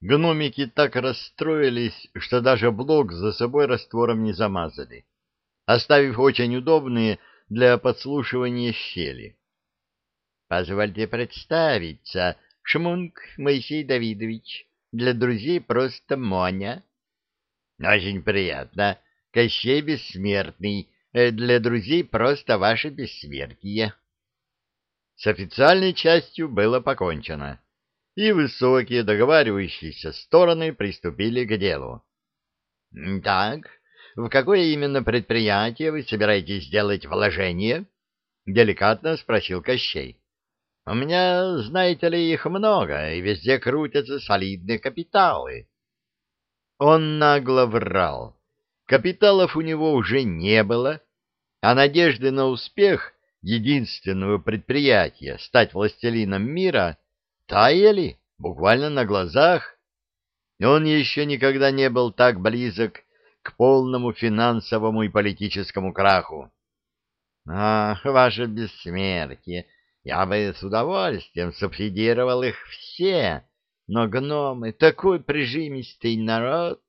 Гномики так расстроились, что даже блок за собой раствором не замазали, оставив очень удобные для подслушивания щели. — Позвольте представиться, Шмунк Моисей Давидович, для друзей просто Моня. — Очень приятно, Кощей Бессмертный, э, для друзей просто ваше бессмертие. С официальной частью было покончено и высокие договаривающиеся стороны приступили к делу. — Так, в какое именно предприятие вы собираетесь сделать вложение? — деликатно спросил Кощей. — У меня, знаете ли, их много, и везде крутятся солидные капиталы. Он нагло врал. Капиталов у него уже не было, а надежды на успех единственного предприятия стать властелином мира — таяли буквально на глазах. Он еще никогда не был так близок к полному финансовому и политическому краху. Ах, ваше бессмертие! Я бы с удовольствием субсидировал их все, но гномы — такой прижимистый народ.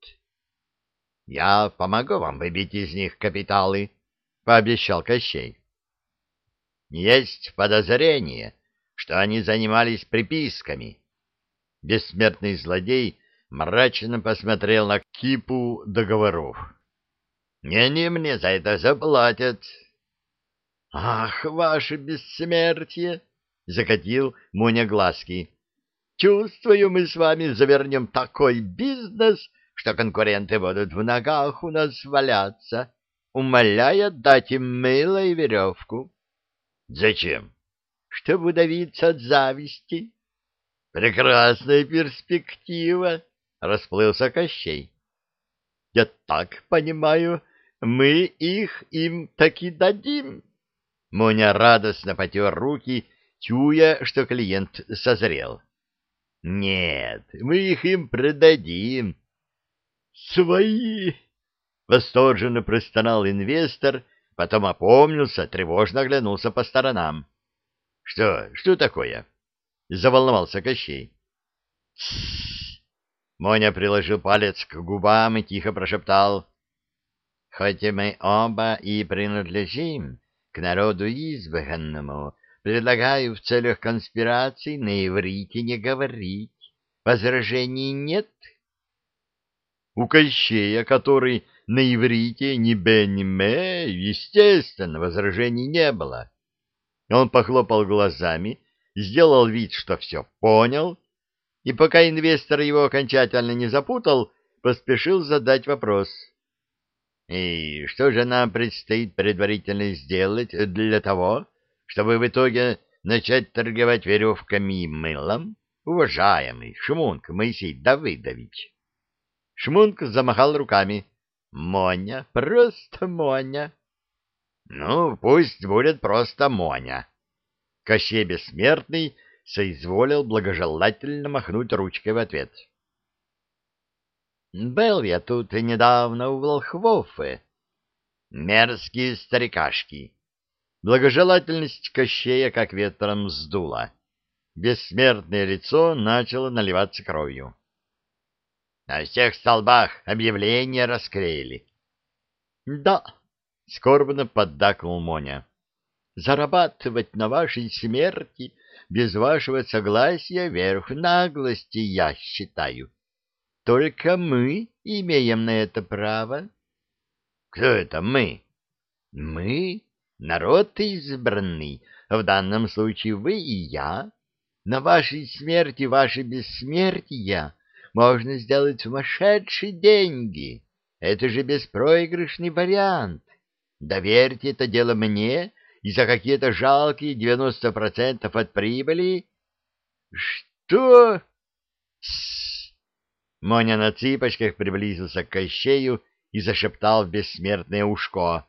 Я помогу вам выбить из них капиталы, — пообещал Кощей. Есть подозрение, что они занимались приписками. Бессмертный злодей мрачно посмотрел на кипу договоров. Не они мне за это заплатят. — Ах, ваше бессмертие! — закатил Муня глазки. — Чувствую, мы с вами завернем такой бизнес, что конкуренты будут в ногах у нас валяться, умоляя дать им мыло и веревку. — Зачем? Чтобы удавиться от зависти. — Прекрасная перспектива, — расплылся Кощей. — Я так понимаю, мы их им таки дадим. Моня радостно потер руки, чуя, что клиент созрел. — Нет, мы их им продадим. — Свои! — восторженно простонал инвестор, потом опомнился, тревожно оглянулся по сторонам. — что? Что такое? Заволновался Кощей. Тссс. Моня приложил палец к губам и тихо прошептал. Хоть мы оба и принадлежим к народу избранному, предлагаю в целях конспирации на иврите не говорить. Возражений нет? У Кощея, который на иврите ни бе, ни ме, естественно, возражений не было. Он похлопал глазами, сделал вид, что все понял, и пока инвестор его окончательно не запутал, поспешил задать вопрос. «И что же нам предстоит предварительно сделать для того, чтобы в итоге начать торговать веревками и мылом, уважаемый Шмунк Моисей Давыдович?» Шмунк замахал руками. «Моня, просто Моня!» Ну, пусть будет просто Моня. Кощей Бессмертный соизволил благожелательно махнуть ручкой в ответ. Был я тут недавно у Волхвофы. Мерзкие старикашки. Благожелательность Кощея как ветром сдула. Бессмертное лицо начало наливаться кровью. На всех столбах объявления расклеили. — Да, — скорбно поддакнул Моня. «Зарабатывать на вашей смерти без вашего согласия верх наглости, я считаю. Только мы имеем на это право». «Кто это мы?» «Мы — народ избранный, в данном случае вы и я. На вашей смерти, ваше бессмертие можно сделать сумасшедшие деньги. Это же беспроигрышный вариант. Доверьте это дело мне, и за какие-то жалкие девяносто процентов от прибыли... — Что? Моня на цыпочках приблизился к Кощею и зашептал в бессмертное ушко.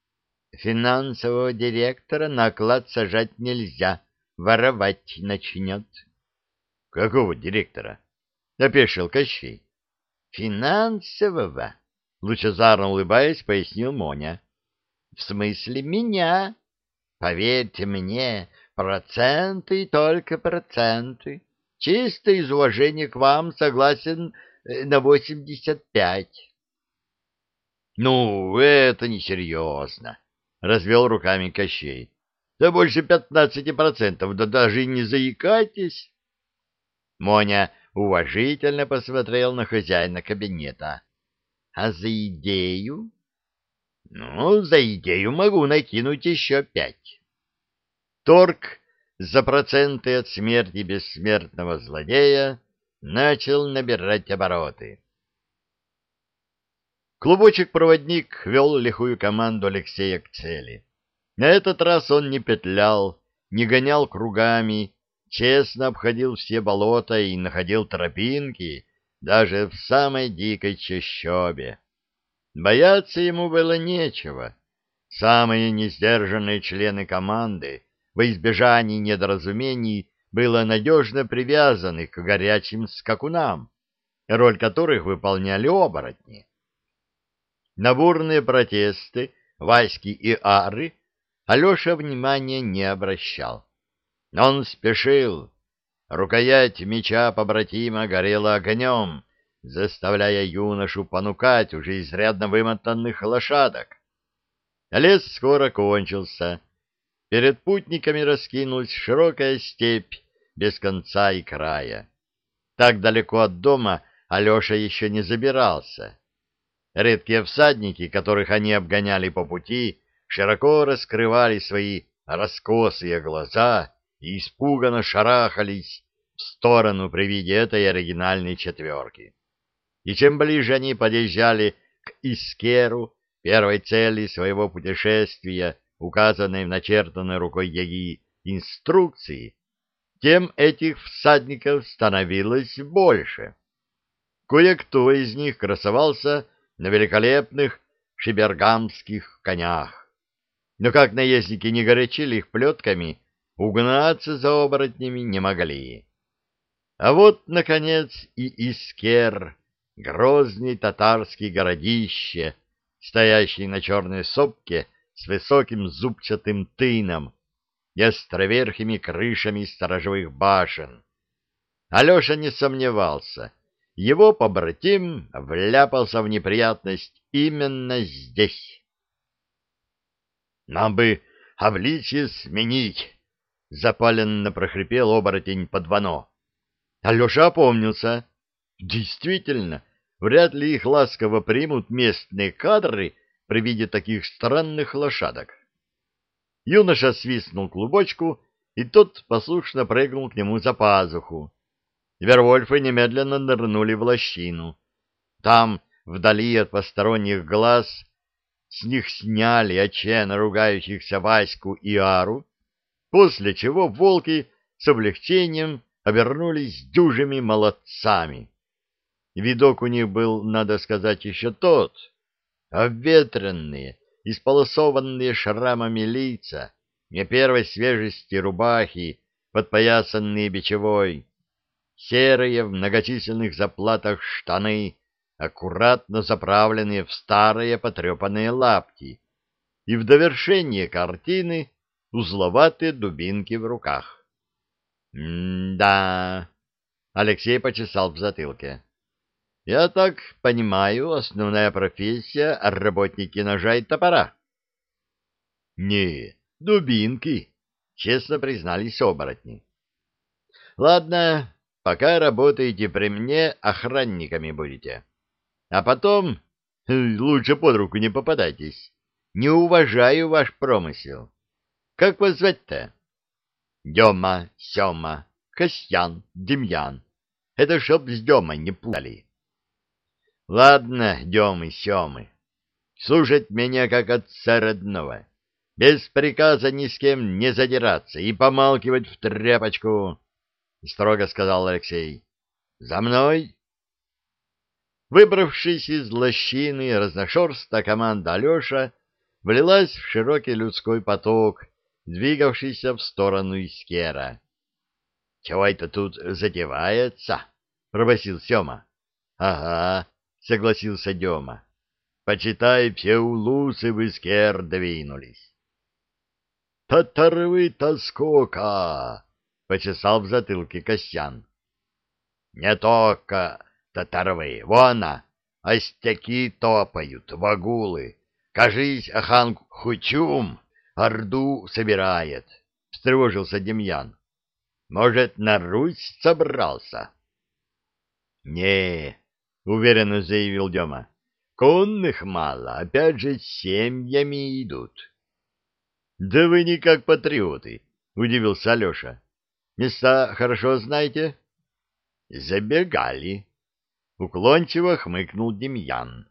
— Финансового директора на оклад сажать нельзя, воровать начнет. — Какого директора? — опешил Кощей. — Финансового, — лучезарно улыбаясь, пояснил Моня. В смысле меня. Поверьте мне, проценты и только проценты. чисто из уважения к вам согласен э, на восемьдесят пять. — Ну, это несерьезно, — развел руками Кощей. — Да больше пятнадцати процентов, да даже не заикайтесь. Моня уважительно посмотрел на хозяина кабинета. — А за идею? — Ну, за идею могу накинуть еще пять. Торг за проценты от смерти бессмертного злодея начал набирать обороты. Клубочек-проводник вел лихую команду Алексея к цели. На этот раз он не петлял, не гонял кругами, честно обходил все болота и находил тропинки даже в самой дикой чащобе. Бояться ему было нечего. Самые несдержанные члены команды во избежании недоразумений было надежно привязаны к горячим скакунам, роль которых выполняли оборотни. На бурные протесты Васьки и Ары Алеша внимания не обращал. Он спешил. Рукоять меча побратима горела огнем, заставляя юношу понукать уже изрядно вымотанных лошадок. Лес скоро кончился, Перед путниками раскинулась широкая степь без конца и края. Так далеко от дома Алеша еще не забирался. Редкие всадники, которых они обгоняли по пути, широко раскрывали свои раскосые глаза и испуганно шарахались в сторону при виде этой оригинальной четверки. И чем ближе они подъезжали к Искеру, первой цели своего путешествия, указанной в начертанной рукой Яги инструкции, тем этих всадников становилось больше. Кое-кто из них красовался на великолепных шибергамских конях. Но как наездники не горячили их плетками, угнаться за оборотнями не могли. А вот, наконец, и Искер, грозный татарский городище, стоящий на черной сопке, с высоким зубчатым тыном и островерхими крышами сторожевых башен. Алеша не сомневался, его побратим вляпался в неприятность именно здесь. «Нам бы обличье сменить!» — запаленно прохрипел оборотень под вано. Алеша опомнился. Действительно, вряд ли их ласково примут местные кадры при виде таких странных лошадок. Юноша свистнул клубочку, и тот послушно прыгнул к нему за пазуху. Вервольфы немедленно нырнули в лощину. Там, вдали от посторонних глаз, с них сняли отчаянно ругающихся Ваську и Ару, после чего волки с облегчением обернулись дюжими молодцами. Видок у них был, надо сказать, еще тот — обветренные, исполосованные шрамами лица, не первой свежести рубахи, подпоясанные бичевой, серые в многочисленных заплатах штаны, аккуратно заправленные в старые потрепанные лапти, и в довершение картины узловатые дубинки в руках. «М-да...» — Алексей почесал в затылке. Я так понимаю, основная профессия — работники ножа и топора. — Не, дубинки, — честно признались оборотни. — Ладно, пока работаете при мне, охранниками будете. А потом лучше под руку не попадайтесь. Не уважаю ваш промысел. Как вас звать-то? Дема, Сема, Костян, Демьян. Это чтоб с Демой не путали. Ладно, Демы-семы, слушать меня как отца родного, без приказа ни с кем не задираться и помалкивать в тряпочку, — строго сказал Алексей. — За мной! Выбравшись из лощины разношерста команда Алеша влилась в широкий людской поток, двигавшийся в сторону Искера. — Чего это тут затевается? — пробасил Сема. — Ага, — согласился Дема. — Почитай, все улусы в Искер двинулись. — Татарвы-то сколько! — почесал в затылке Костян. Не только татаровы, вон она, остяки топают, вагулы. Кажись, хан Хучум орду собирает, — встревожился Демьян. Может, на Русь собрался? — Не, — уверенно заявил Дема. — Конных мало, опять же, семьями идут. — Да вы не как патриоты, — удивился Алеша. — Места хорошо знаете? — Забегали. Уклончиво хмыкнул Демьян.